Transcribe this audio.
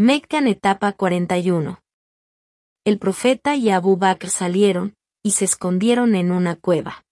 Meccan etapa 41. El profeta y Abu Bakr salieron, y se escondieron en una cueva.